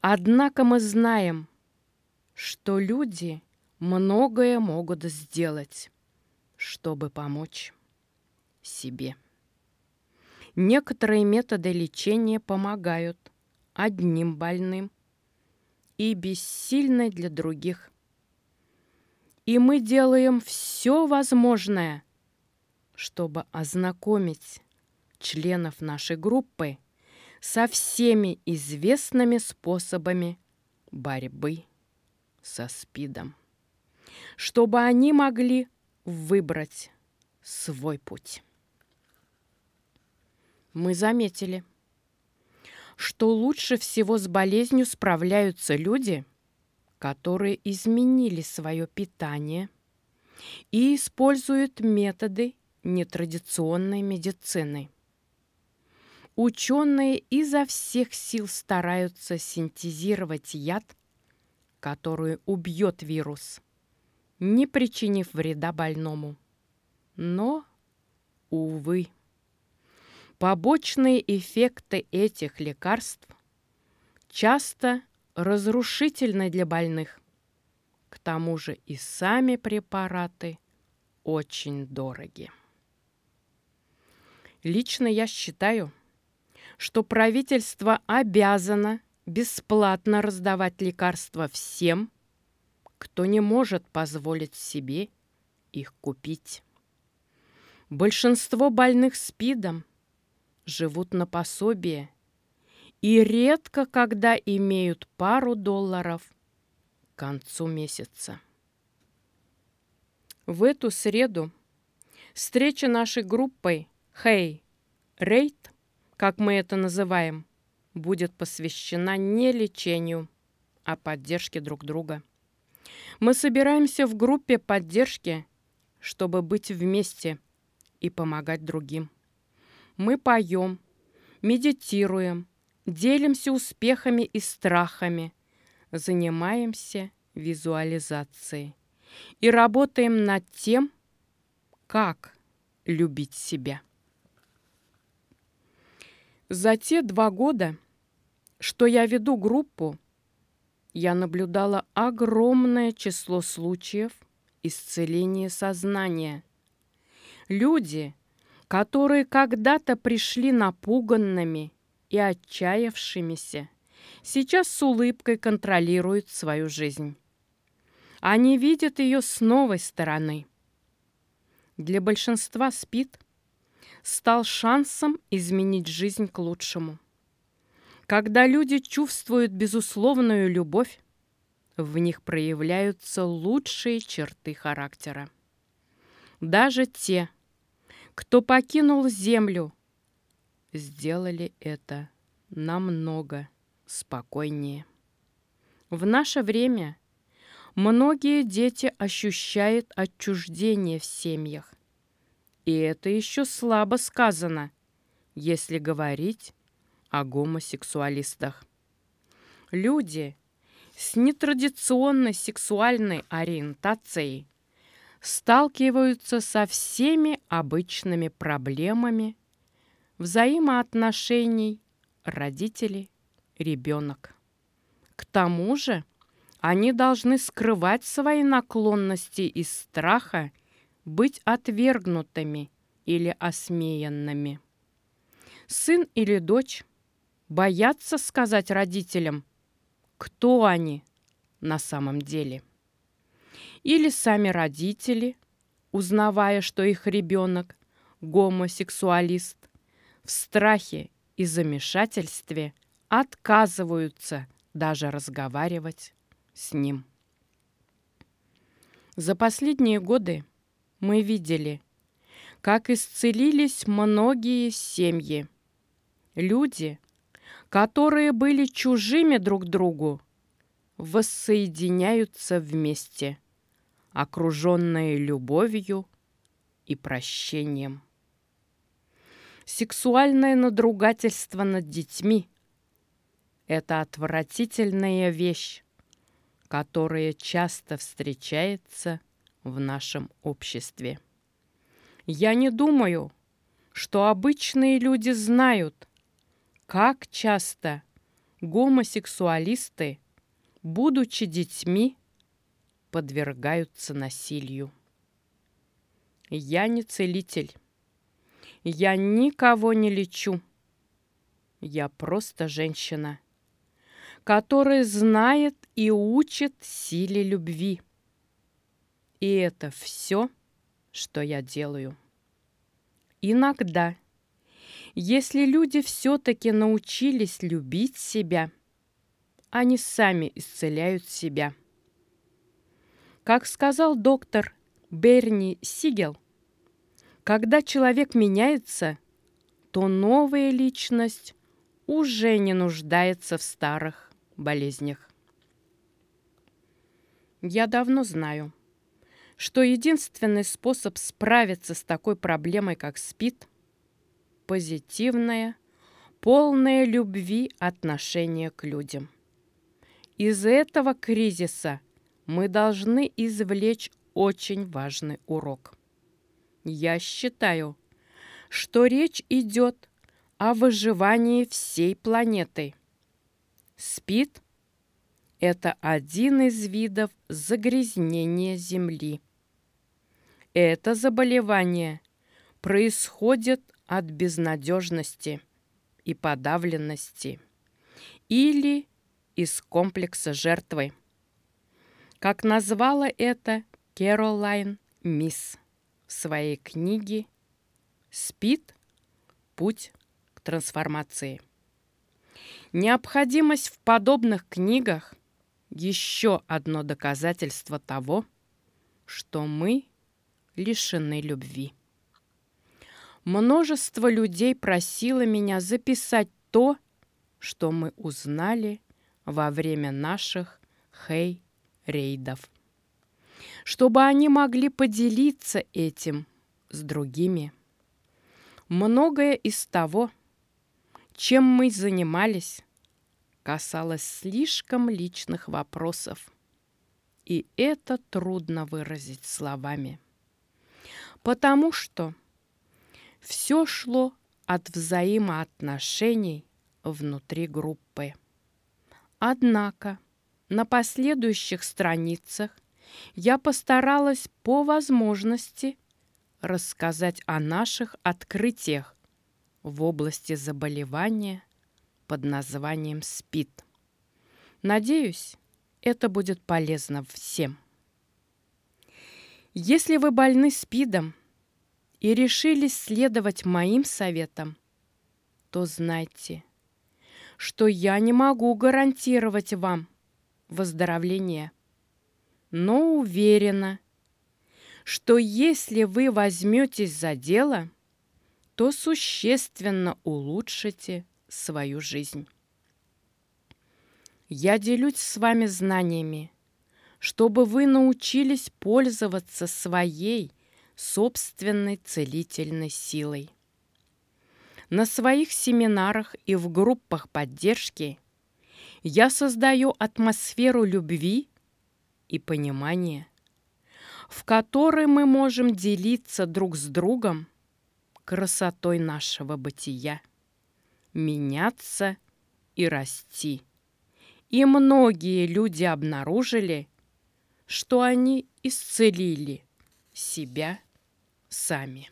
Однако мы знаем, что люди многое могут сделать, чтобы помочь себе. Некоторые методы лечения помогают одним больным и бессильны для других. И мы делаем все возможное, чтобы ознакомить членов нашей группы со всеми известными способами борьбы со СПИДом, чтобы они могли выбрать свой путь мы заметили, что лучше всего с болезнью справляются люди, которые изменили свое питание и используют методы нетрадиционной медицины. Ученые изо всех сил стараются синтезировать яд, который убьет вирус, не причинив вреда больному. Но, увы, Побочные эффекты этих лекарств часто разрушительны для больных. К тому же и сами препараты очень дороги. Лично я считаю, что правительство обязано бесплатно раздавать лекарства всем, кто не может позволить себе их купить. Большинство больных СПИДом живут на пособие и редко когда имеют пару долларов к концу месяца. В эту среду встреча нашей группой «Хей, Рейд», как мы это называем, будет посвящена не лечению, а поддержке друг друга. Мы собираемся в группе поддержки, чтобы быть вместе и помогать другим. Мы поем, медитируем, делимся успехами и страхами, занимаемся визуализацией и работаем над тем, как любить себя. За те два года, что я веду группу, я наблюдала огромное число случаев исцеления сознания. Люди, которые когда-то пришли напуганными и отчаявшимися, сейчас с улыбкой контролируют свою жизнь. Они видят ее с новой стороны. Для большинства СПИД стал шансом изменить жизнь к лучшему. Когда люди чувствуют безусловную любовь, в них проявляются лучшие черты характера. Даже те, кто покинул землю, сделали это намного спокойнее. В наше время многие дети ощущают отчуждение в семьях. И это еще слабо сказано, если говорить о гомосексуалистах. Люди с нетрадиционной сексуальной ориентацией – сталкиваются со всеми обычными проблемами взаимоотношений родители-ребенок. К тому же они должны скрывать свои наклонности из страха быть отвергнутыми или осмеянными. Сын или дочь боятся сказать родителям, кто они на самом деле. Или сами родители, узнавая, что их ребенок гомосексуалист, в страхе и замешательстве отказываются даже разговаривать с ним. За последние годы мы видели, как исцелились многие семьи. Люди, которые были чужими друг другу, воссоединяются вместе – окруженные любовью и прощением. Сексуальное надругательство над детьми – это отвратительная вещь, которая часто встречается в нашем обществе. Я не думаю, что обычные люди знают, как часто гомосексуалисты, будучи детьми, подвергаются насилию. Я не целитель. Я никого не лечу. Я просто женщина, которая знает и учит силе любви. И это все, что я делаю. Иногда, если люди все-таки научились любить себя, они сами исцеляют себя. Как сказал доктор Берни Сигел, когда человек меняется, то новая личность уже не нуждается в старых болезнях. Я давно знаю, что единственный способ справиться с такой проблемой, как СПИД – позитивное, полное любви отношение к людям. Из этого кризиса мы должны извлечь очень важный урок. Я считаю, что речь идет о выживании всей планеты. СПИД – это один из видов загрязнения Земли. Это заболевание происходит от безнадежности и подавленности или из комплекса жертвы. Как назвала это Кэролайн Мисс в своей книге «Спит. Путь к трансформации». Необходимость в подобных книгах – еще одно доказательство того, что мы лишены любви. Множество людей просило меня записать то, что мы узнали во время наших хей-рейдов чтобы они могли поделиться этим с другими. Многое из того, чем мы занимались, касалось слишком личных вопросов, и это трудно выразить словами. Потому что все шло от взаимоотношений внутри группы. Однако на последующих страницах я постаралась по возможности рассказать о наших открытиях в области заболевания под названием СПИД. Надеюсь, это будет полезно всем. Если вы больны СПИДом и решили следовать моим советам, то знайте, что я не могу гарантировать вам выздоровление – но уверена, что если вы возьметесь за дело, то существенно улучшите свою жизнь. Я делюсь с вами знаниями, чтобы вы научились пользоваться своей собственной целительной силой. На своих семинарах и в группах поддержки я создаю атмосферу любви и понимание, в которой мы можем делиться друг с другом красотой нашего бытия, меняться и расти. И многие люди обнаружили, что они исцелили себя сами.